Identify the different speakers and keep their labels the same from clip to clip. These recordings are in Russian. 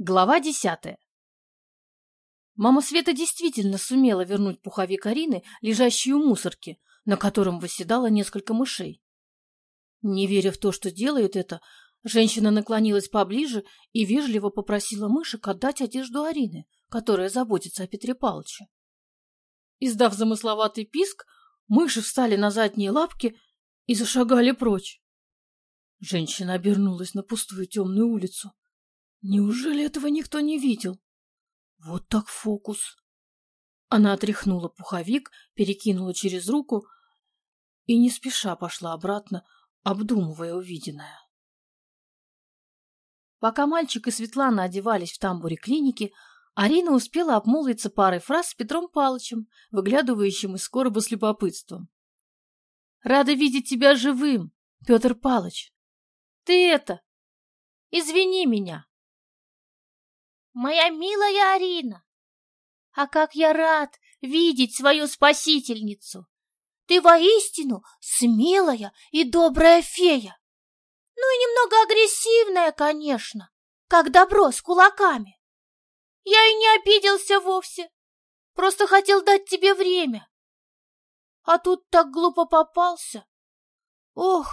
Speaker 1: Глава десятая. Мама Света действительно сумела вернуть пуховик Арины, лежащий у мусорки, на котором восседало несколько мышей. Не веря в то, что делает это, женщина наклонилась поближе и вежливо попросила мышек отдать одежду Арины, которая заботится о Петре Павловиче. Издав замысловатый писк, мыши встали на задние лапки и зашагали прочь. Женщина обернулась на пустую темную улицу. Неужели этого никто не видел? Вот так фокус. Она отряхнула пуховик, перекинула через руку и не спеша пошла обратно, обдумывая увиденное. Пока мальчик и Светлана одевались в тамбуре клиники, Арина успела обмолвиться парой фраз с Петром Палычем, выглядывающим из короба с любопытством. «Рада видеть тебя живым, Петр Палыч. Ты это... Извини меня!»
Speaker 2: Моя милая Арина! А как я рад видеть свою спасительницу! Ты воистину смелая и добрая фея. Ну и немного агрессивная, конечно, как добро с кулаками. Я и не обиделся вовсе, просто хотел дать тебе время. А тут так глупо попался. Ох,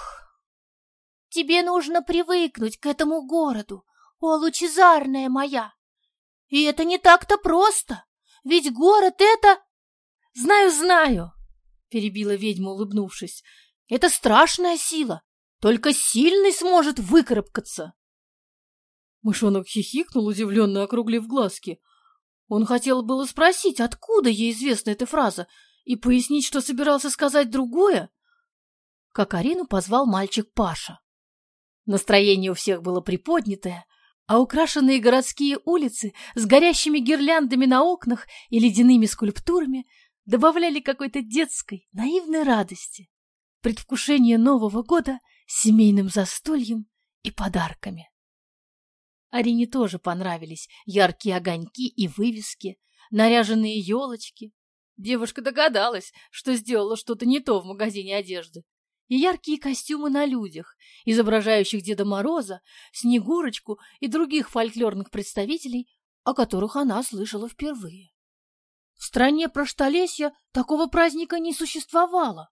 Speaker 2: тебе нужно привыкнуть к этому городу, о, лучезарная моя. И это не так-то просто, ведь город это...
Speaker 1: Знаю, знаю, перебила ведьма, улыбнувшись. Это страшная сила, только сильный сможет выкарабкаться. Мышонок хихикнул, удивленно округлив глазки. Он хотел было спросить, откуда ей известна эта фраза, и пояснить, что собирался сказать другое, как Арину позвал мальчик Паша. Настроение у всех было приподнятое, а украшенные городские улицы с горящими гирляндами на окнах и ледяными скульптурами добавляли какой-то детской, наивной радости, предвкушение Нового года семейным застольем и подарками. Арине тоже понравились яркие огоньки и вывески, наряженные елочки. Девушка догадалась, что сделала что-то не то в магазине одежды, и яркие костюмы на людях, изображающих Деда Мороза, Снегурочку и других фольклорных представителей, о которых она слышала впервые. В стране Проштолесья такого праздника не существовало.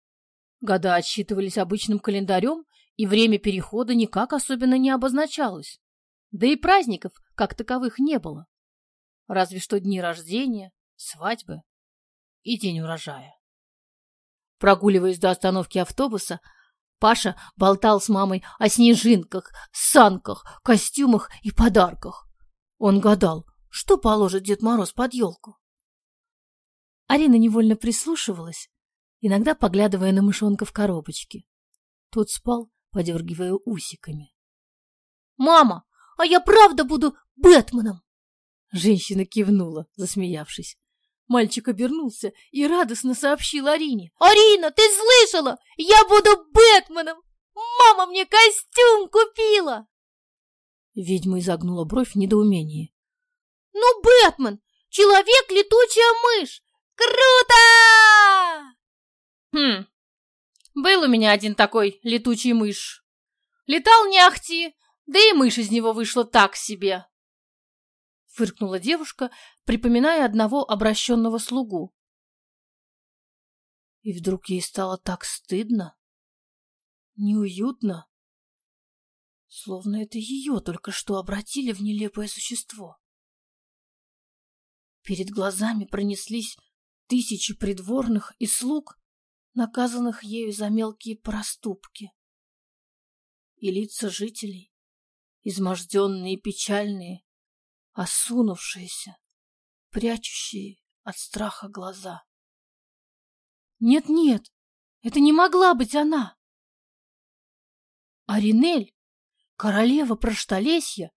Speaker 1: Года отсчитывались обычным календарем, и время перехода никак особенно не обозначалось. Да и праздников, как таковых, не было. Разве что дни рождения, свадьбы и день урожая. Прогуливаясь до остановки автобуса, Паша болтал с мамой о снежинках, санках, костюмах и подарках. Он гадал, что положит Дед Мороз под елку. Арина невольно прислушивалась, иногда поглядывая на мышонка в коробочке. Тот спал, подергивая усиками.
Speaker 2: «Мама, а я правда буду Бэтменом?»
Speaker 1: Женщина кивнула, засмеявшись. Мальчик обернулся и радостно сообщил Арине.
Speaker 2: «Арина, ты слышала? Я буду Бэтменом! Мама мне костюм купила!»
Speaker 1: Ведьма изогнула бровь в недоумении.
Speaker 2: «Ну, Бэтмен! Человек-летучая мышь! Круто!»
Speaker 1: «Хм, был у меня один такой летучий мышь. Летал не ахти, да и мышь из него вышла так себе фыркнула девушка, припоминая одного обращенного слугу. И вдруг ей стало так стыдно, неуютно, словно это ее только что обратили в нелепое существо. Перед глазами пронеслись тысячи придворных и слуг, наказанных ею за мелкие проступки. И лица жителей, изможденные и печальные, осунувшиеся, прячущие от страха глаза. Нет-нет, это не могла быть она. Аринель, королева Проштолесья,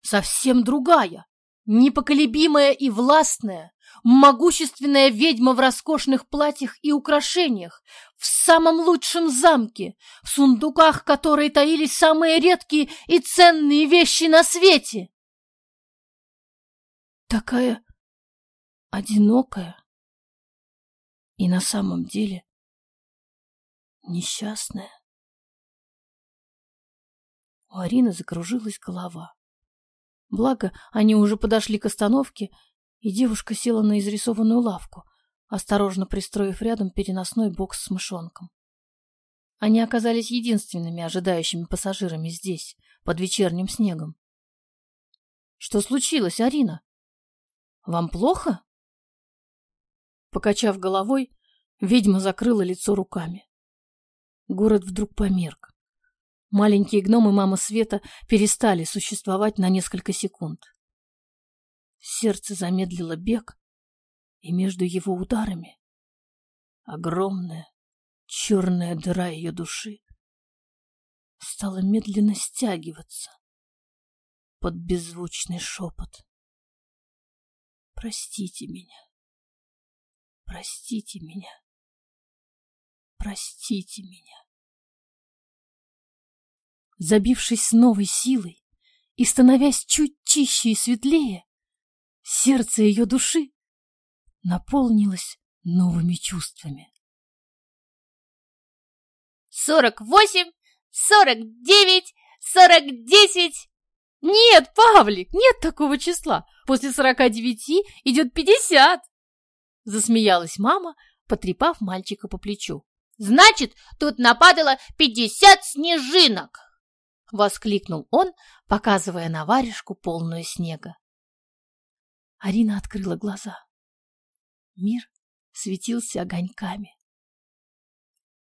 Speaker 1: совсем другая, непоколебимая и властная, могущественная ведьма в роскошных платьях и украшениях, в самом лучшем замке, в сундуках, которые таились самые редкие и ценные вещи на свете такая одинокая и на самом деле несчастная. У Арины закружилась голова. Благо, они уже подошли к остановке, и девушка села на изрисованную лавку, осторожно пристроив рядом переносной бокс с мышонком. Они оказались единственными ожидающими пассажирами здесь, под вечерним снегом. «Что случилось, Арина? Вам плохо?» Покачав головой, ведьма закрыла лицо руками. Город вдруг померк. Маленькие гномы мама Света перестали существовать на несколько секунд. Сердце замедлило бег, и между его ударами огромная черная дыра ее души стала медленно стягиваться под беззвучный шепот. Простите меня. Простите меня. Простите меня забившись с новой силой и становясь чуть чище и светлее, сердце ее души наполнилось новыми чувствами.
Speaker 2: «Сорок восемь, сорок девять, сорок десять!»
Speaker 1: «Нет, Павлик, нет такого числа! После сорока девяти идет пятьдесят!» Засмеялась мама, потрепав мальчика по плечу.
Speaker 2: «Значит, тут нападало пятьдесят снежинок!»
Speaker 1: — воскликнул он, показывая на варежку полную снега. Арина открыла глаза. Мир светился огоньками.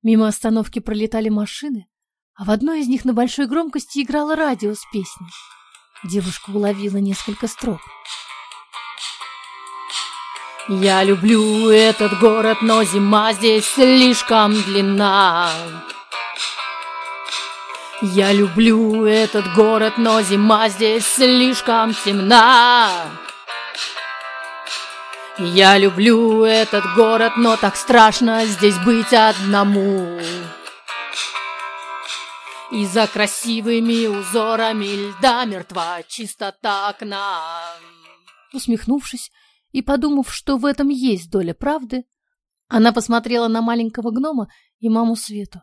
Speaker 1: Мимо остановки пролетали машины, а в одной из них на большой громкости играло радио с песней. Девушка уловила несколько строк. «Я люблю этот город, но зима здесь слишком длинна. Я люблю этот город, но зима здесь слишком темна. Я люблю этот город, но так страшно здесь быть одному. И за красивыми узорами льда мертва чистота окна. Усмехнувшись и подумав, что в этом есть доля правды, она посмотрела на маленького гнома и маму Свету.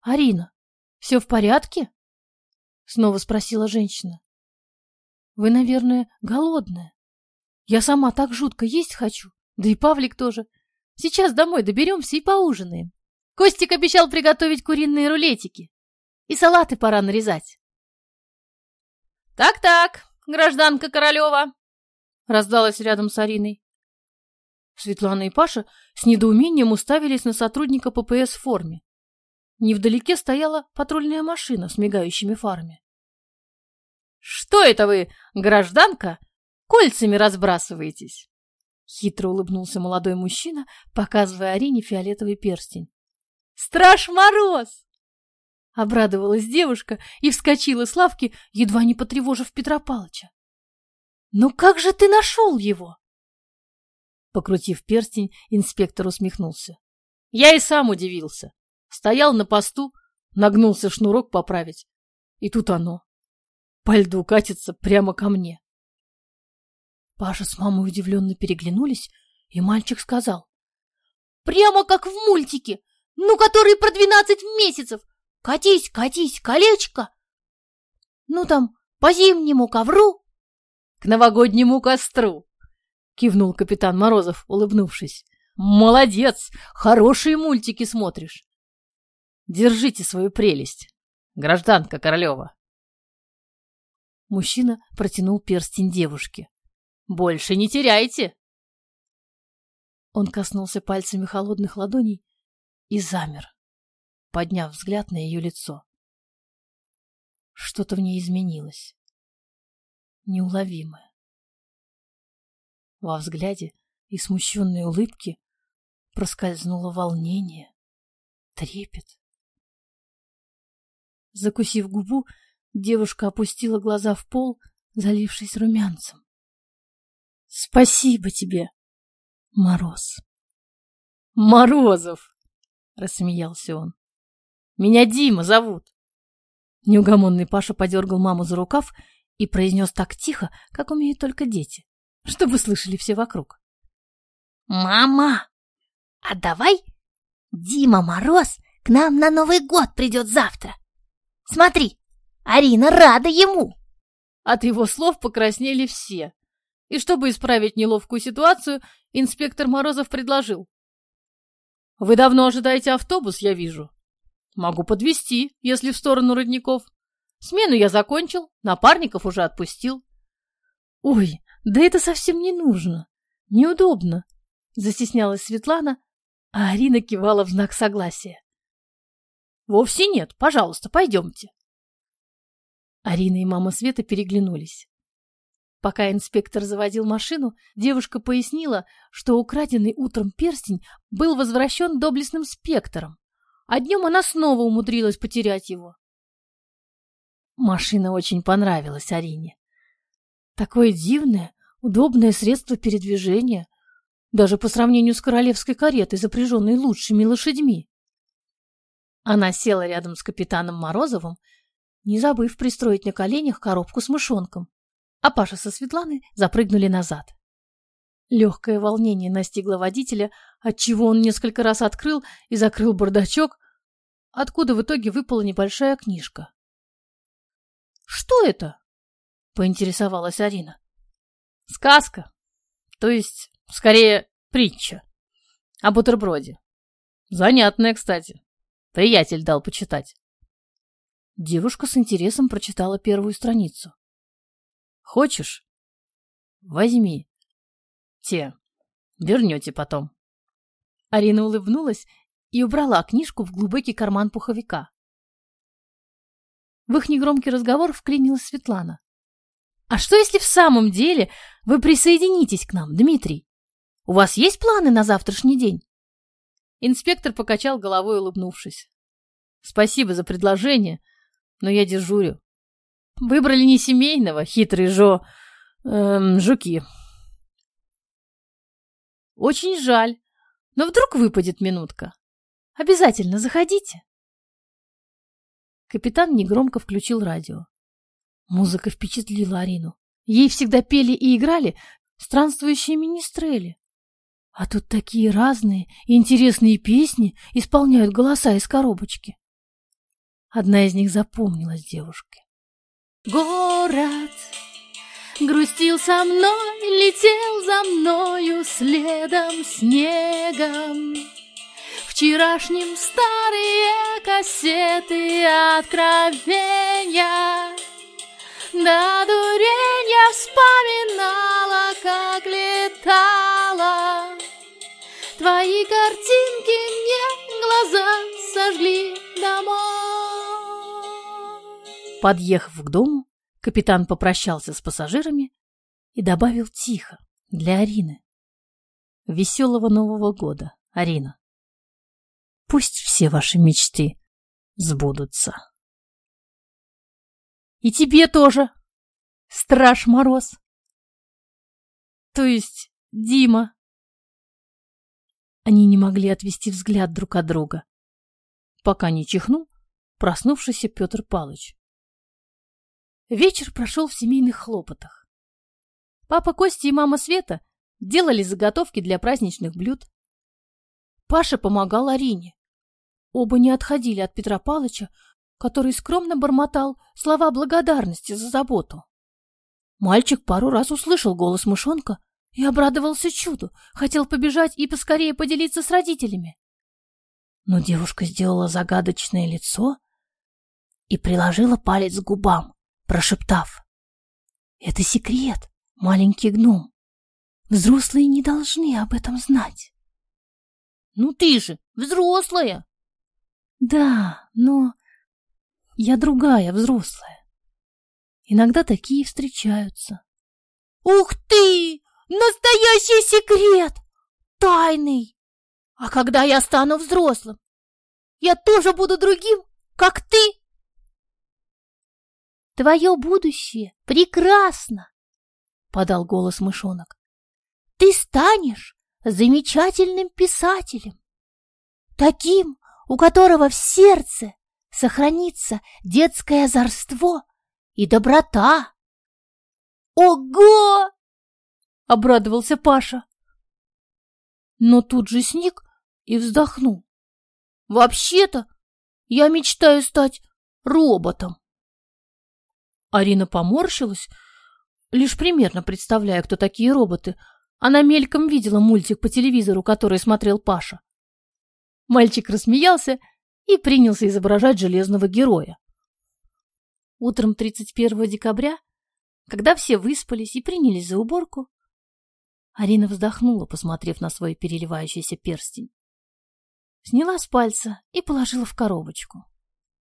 Speaker 1: «Арина, все в порядке? Снова спросила женщина. Вы, наверное, голодная. Я сама так жутко есть хочу. Да и Павлик тоже. Сейчас домой доберемся и поужинаем. Костик обещал приготовить куриные рулетики. И салаты пора нарезать. «Так-так, гражданка Королева!» раздалась рядом с Ариной. Светлана и Паша с недоумением уставились на сотрудника ППС в форме. Невдалеке стояла патрульная машина с мигающими фарами. «Что это вы, гражданка, кольцами разбрасываетесь?» Хитро улыбнулся молодой мужчина, показывая Арине фиолетовый перстень. «Страж Мороз!» Обрадовалась девушка и вскочила с лавки, едва не потревожив Петра Палыча. «Ну как же ты нашел его?» Покрутив перстень, инспектор усмехнулся. «Я и сам удивился. Стоял на посту, нагнулся шнурок поправить. И тут оно. По льду катится прямо ко мне. Паша с мамой удивленно переглянулись, и мальчик сказал.
Speaker 2: «Прямо как в мультике, ну, который про двенадцать месяцев. Катись, катись, колечко. Ну, там, по зимнему ковру».
Speaker 1: «К новогоднему костру», — кивнул капитан Морозов, улыбнувшись. «Молодец! Хорошие мультики смотришь!» Держите свою прелесть, гражданка Королева. Мужчина протянул перстень девушке. Больше не теряйте. Он коснулся пальцами холодных ладоней и замер, подняв взгляд на ее лицо. Что-то в ней изменилось. Неуловимое. Во взгляде и смущенной улыбке проскользнуло волнение, трепет. Закусив губу, девушка опустила глаза в пол, залившись румянцем. — Спасибо тебе, Мороз. — Морозов! — рассмеялся он. — Меня Дима зовут. Неугомонный Паша подергал маму за рукав и произнес так тихо, как умеют только дети, чтобы слышали все вокруг.
Speaker 2: «Мама, а давай Дима Мороз к нам на Новый год придет завтра. Смотри, Арина рада ему!»
Speaker 1: От его слов покраснели все. И чтобы исправить неловкую ситуацию, инспектор Морозов предложил. «Вы давно ожидаете автобус, я вижу. Могу подвести, если в сторону родников. Смену я закончил, напарников уже отпустил». «Ой, да это совсем не нужно. Неудобно», — застеснялась Светлана, а Арина кивала в знак согласия. «Вовсе нет. Пожалуйста, пойдемте». Арина и мама Света переглянулись. Пока инспектор заводил машину, девушка пояснила, что украденный утром перстень был возвращен доблестным спектром, а днем она снова умудрилась потерять его. Машина очень понравилась Арине. Такое дивное, удобное средство передвижения, даже по сравнению с королевской каретой, запряженной лучшими лошадьми. Она села рядом с капитаном Морозовым, не забыв пристроить на коленях коробку с мышонком а Паша со Светланой запрыгнули назад. Легкое волнение настигло водителя, отчего он несколько раз открыл и закрыл бардачок, откуда в итоге выпала небольшая книжка. «Что это?» — поинтересовалась Арина. «Сказка. То есть, скорее, притча. О бутерброде. Занятная, кстати. Приятель дал почитать». Девушка с интересом прочитала первую страницу. Хочешь? Возьми. Те. Вернете потом. Арина улыбнулась и убрала книжку в глубокий карман пуховика. В их негромкий разговор вклинилась Светлана. «А что, если в самом деле вы присоединитесь к нам, Дмитрий? У вас есть планы на завтрашний день?» Инспектор покачал головой, улыбнувшись. «Спасибо за предложение, но я дежурю. Выбрали не семейного, хитрый Жо... Эм, жуки. Очень жаль, но вдруг выпадет минутка. Обязательно заходите. Капитан негромко включил радио. Музыка впечатлила Арину. Ей всегда пели и играли странствующие министрели. А тут такие разные и интересные песни исполняют голоса из коробочки. Одна из них запомнилась девушке. Город грустил со мной, летел за мною следом снегом. Вчерашним старые кассеты откровения До дуренья вспоминала, как летала Твои картинки мне глаза сожгли домой Подъехав к дому, капитан попрощался с пассажирами и добавил тихо, для Арины. Веселого Нового года, Арина. Пусть все ваши мечты сбудутся. И тебе тоже, Страж Мороз. То есть Дима. Они не могли отвести взгляд друг от друга, пока не чихнул проснувшийся Петр Палыч. Вечер прошел в семейных хлопотах. Папа Костя и мама Света делали заготовки для праздничных блюд. Паша помогал Арине. Оба не отходили от Петра Палыча, который скромно бормотал слова благодарности за заботу. Мальчик пару раз услышал голос мышонка и обрадовался чуду, хотел побежать и поскорее поделиться с родителями. Но девушка сделала загадочное лицо и приложила палец к губам прошептав. «Это секрет, маленький гном. Взрослые не должны об этом знать».
Speaker 2: «Ну ты же взрослая!»
Speaker 1: «Да, но я другая взрослая. Иногда такие встречаются».
Speaker 2: «Ух ты! Настоящий секрет! Тайный! А когда я стану взрослым, я тоже буду другим, как ты?» Твое будущее прекрасно, — подал голос мышонок. Ты станешь замечательным писателем, таким, у которого в сердце сохранится детское озорство и доброта. Ого! — обрадовался Паша. Но тут же сник и вздохнул. Вообще-то я мечтаю стать роботом.
Speaker 1: Арина поморщилась, лишь примерно представляя, кто такие роботы. Она мельком видела мультик по телевизору, который смотрел Паша. Мальчик рассмеялся и принялся изображать железного героя. Утром 31 декабря, когда все выспались и принялись за уборку, Арина вздохнула, посмотрев на свой переливающийся перстень. Сняла с пальца и положила в коробочку,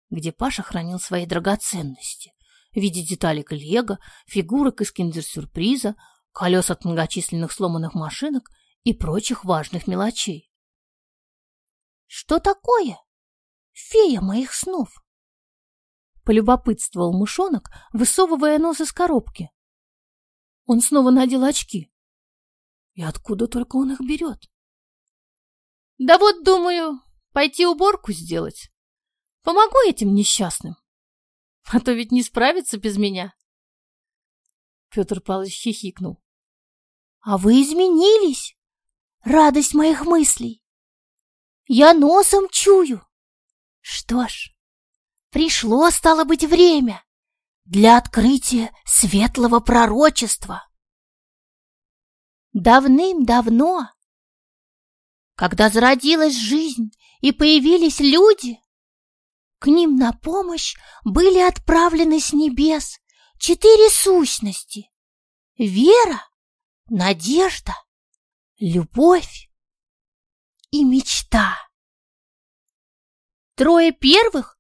Speaker 1: где Паша хранил свои драгоценности в виде деталек лего, фигурок из киндер-сюрприза, колес от многочисленных сломанных машинок и прочих важных мелочей.
Speaker 2: «Что такое? Фея моих снов!»
Speaker 1: Полюбопытствовал мышонок, высовывая нос из коробки. Он снова надел очки. И откуда только он их берет? Да вот, думаю, пойти уборку сделать. Помогу этим несчастным. А то ведь не справится без меня. Петр Павлович хихикнул.
Speaker 2: А вы изменились, радость моих мыслей. Я носом чую. Что ж, пришло, стало быть, время для открытия светлого пророчества. Давным-давно, когда зародилась жизнь и появились люди, к ним на помощь были отправлены с небес четыре сущности — вера, надежда, любовь и мечта. Трое первых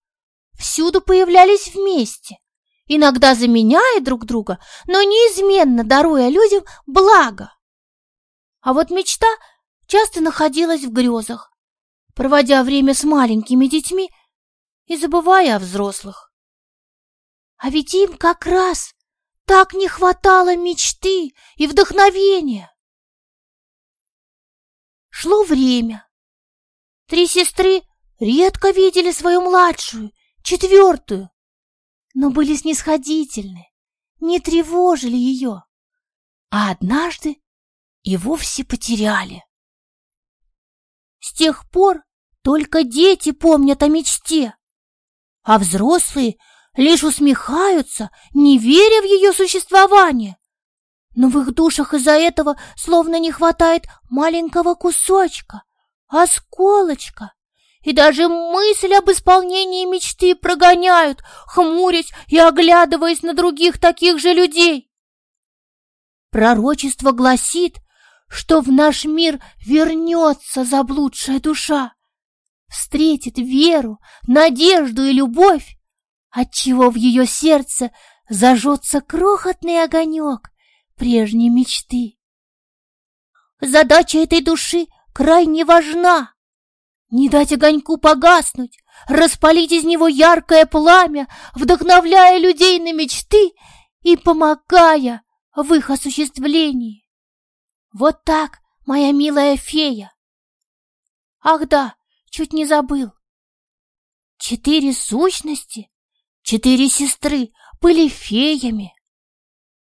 Speaker 2: всюду появлялись вместе, иногда заменяя друг друга, но неизменно даруя людям благо. А вот мечта часто находилась в грезах, проводя время с маленькими детьми и забывая о взрослых. А ведь им как раз так не хватало мечты и вдохновения. Шло время. Три сестры редко видели свою младшую, четвертую, но были снисходительны, не тревожили ее. А однажды и вовсе потеряли. С тех пор только дети помнят о мечте, а взрослые лишь усмехаются, не веря в ее существование. Но в их душах из-за этого словно не хватает маленького кусочка, осколочка, и даже мысль об исполнении мечты прогоняют, хмурясь и оглядываясь на других таких же людей. Пророчество гласит, что в наш мир вернется заблудшая душа, встретит веру, надежду и любовь, отчего в ее сердце зажжется крохотный огонек прежней мечты. Задача этой души крайне важна. Не дать огоньку погаснуть, распалить из него яркое пламя, вдохновляя людей на мечты и помогая в их осуществлении. Вот так, моя милая фея. Ах да, чуть не забыл. Четыре сущности, четыре сестры были феями,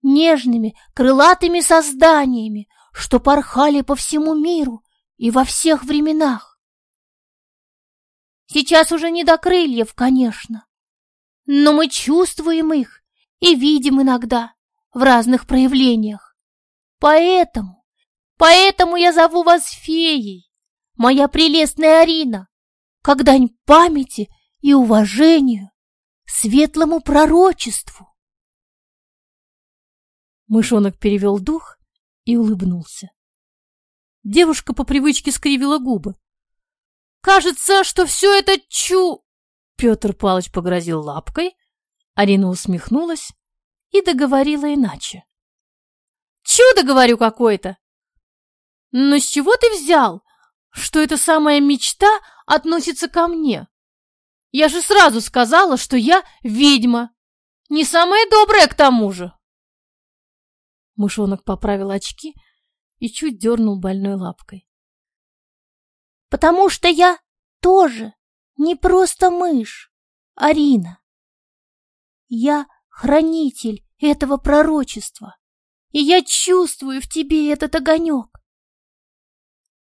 Speaker 2: нежными, крылатыми созданиями, что порхали по всему миру и во всех временах. Сейчас уже не до крыльев, конечно, но мы чувствуем их и видим иногда в разных проявлениях. Поэтому Поэтому я зову вас феей, моя прелестная Арина, как дань памяти и уважению, светлому пророчеству.
Speaker 1: Мышонок перевел дух и улыбнулся. Девушка по привычке скривила губы. «Кажется, что все это чу...» Петр Палыч погрозил лапкой, Арина усмехнулась и договорила иначе. «Чудо, говорю, какое-то! Но с чего ты взял, что эта самая мечта относится ко мне? Я же сразу сказала, что я ведьма. Не самая добрая к тому же. Мышонок поправил очки и чуть дернул больной лапкой.
Speaker 2: Потому что я тоже не просто мышь, Арина. Я хранитель этого пророчества, и я чувствую в тебе этот огонек.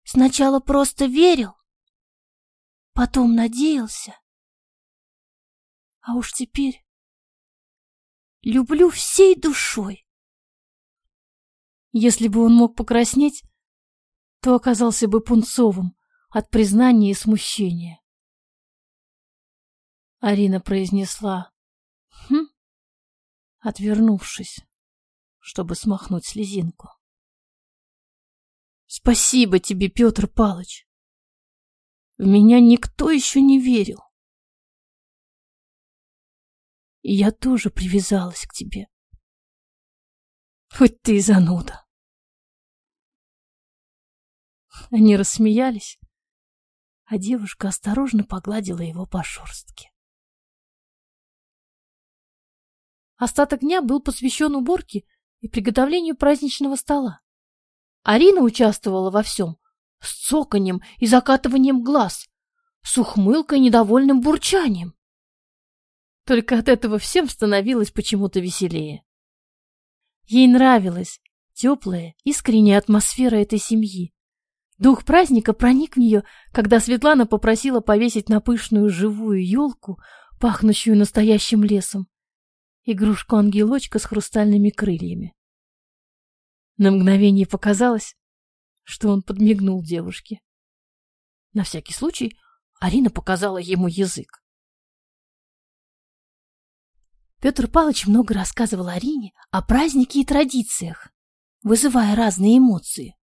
Speaker 2: Сначала просто верил, потом надеялся. А уж теперь
Speaker 1: люблю всей душой. Если бы он мог покраснеть, то оказался бы пунцовым от признания и смущения. Арина произнесла «Хм», отвернувшись, чтобы смахнуть слезинку. «Спасибо тебе, Петр Палыч! В меня никто еще не верил. И я тоже привязалась к тебе. Хоть ты и зануда». Они рассмеялись, а девушка осторожно погладила его по шерстке. Остаток дня был посвящен уборке и приготовлению праздничного стола. Арина участвовала во всем с цоканьем и закатыванием глаз, с ухмылкой и недовольным бурчанием. Только от этого всем становилось почему-то веселее. Ей нравилась теплая, искренняя атмосфера этой семьи. Дух праздника проник в нее, когда Светлана попросила повесить на пышную живую елку, пахнущую настоящим лесом, игрушку-ангелочка с хрустальными крыльями. На мгновение показалось, что он подмигнул девушке. На всякий случай Арина показала ему язык. Петр Павлович много рассказывал Арине о празднике и традициях, вызывая разные эмоции.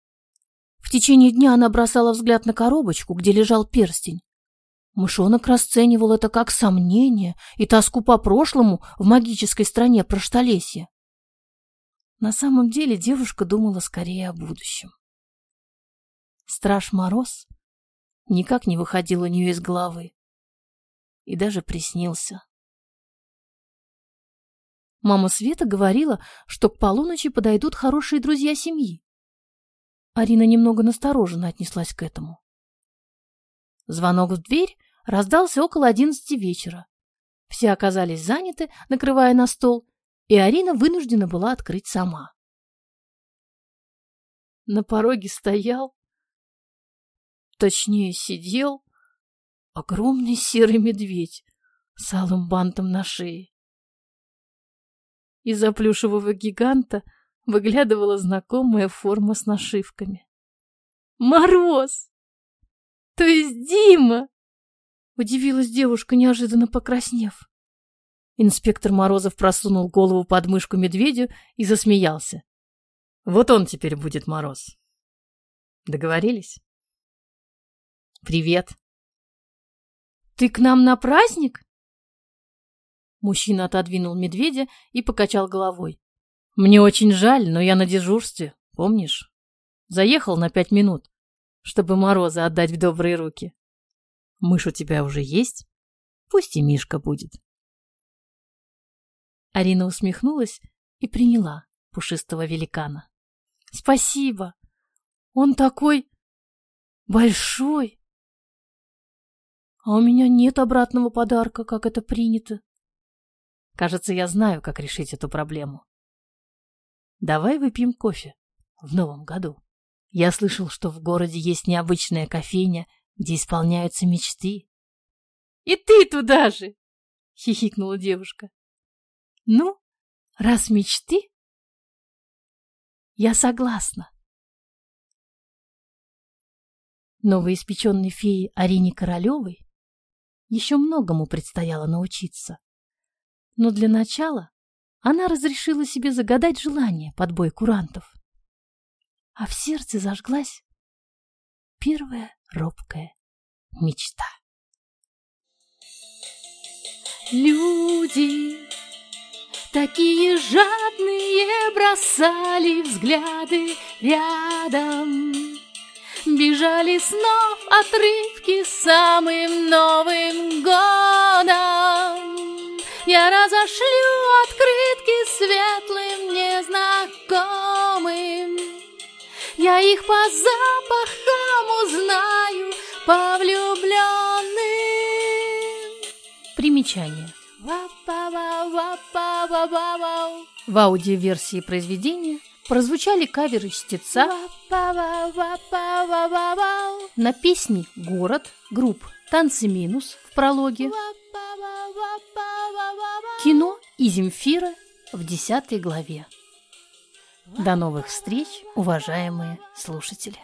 Speaker 1: В течение дня она бросала взгляд на коробочку, где лежал перстень, Мышонок расценивал это как сомнение и тоску по прошлому в магической стране Проштолесья. На самом деле девушка думала скорее о будущем. Страж Мороз никак не выходил у нее из головы и даже приснился. Мама Света говорила, что к полуночи подойдут хорошие друзья семьи. Арина немного настороженно отнеслась к этому. Звонок в дверь раздался около одиннадцати вечера. Все оказались заняты, накрывая на стол, и Арина вынуждена была открыть сама. На пороге стоял, точнее сидел, огромный серый медведь с алым бантом на шее. Из-за плюшевого гиганта выглядывала знакомая форма с нашивками. «Мороз!» То есть Дима? Удивилась девушка, неожиданно покраснев. Инспектор Морозов просунул голову под мышку медведю и засмеялся. Вот он теперь будет Мороз. Договорились? Привет. Ты к нам на праздник? Мужчина отодвинул медведя и покачал головой. Мне очень жаль, но я на дежурстве, помнишь? Заехал на пять минут чтобы Мороза отдать в добрые руки. Мышь у тебя уже есть? Пусть и Мишка будет. Арина усмехнулась и приняла пушистого великана. Спасибо. Он такой большой. А у меня нет обратного подарка, как это принято. Кажется, я знаю, как решить эту проблему. Давай выпьем кофе в новом году. Я слышал, что в городе есть необычная кофейня, где исполняются мечты. — И ты туда же! — хихикнула девушка. — Ну, раз мечты, я согласна. Новоиспеченной фее Арине Королевой еще многому предстояло научиться. Но для начала она разрешила себе загадать желание под бой курантов а в сердце зажглась первая робкая мечта. Люди такие жадные бросали взгляды рядом, Бежали снов отрывки самым Новым годом. Я разошлю открытки светлым незнакомым, я их по запахам узнаю, по влюбленным. Примечание. В аудиоверсии произведения прозвучали каверы чтеца на песни «Город», групп «Танцы минус» в прологе, кино и Земфира в десятой главе. До новых встреч, уважаемые слушатели!